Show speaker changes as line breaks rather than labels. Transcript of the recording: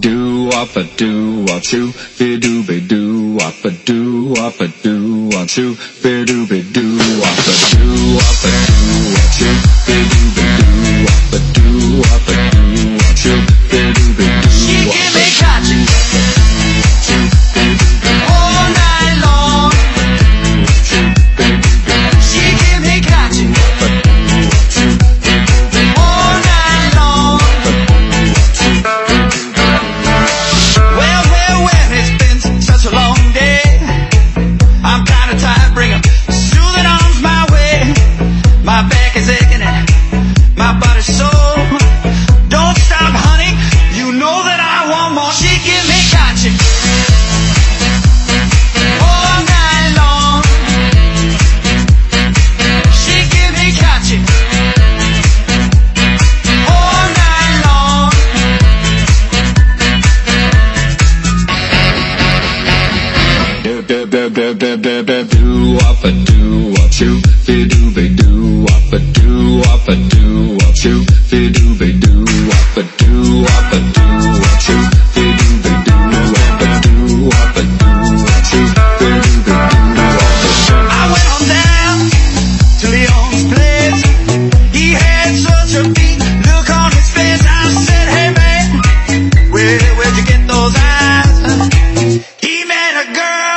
do up a do a shoe be do be do up a do up a do a shoe be do be do up a do up a
I went on down to Leon's place. He had such a look on his face. I said, Hey man, where where'd you get those eyes? He met a girl.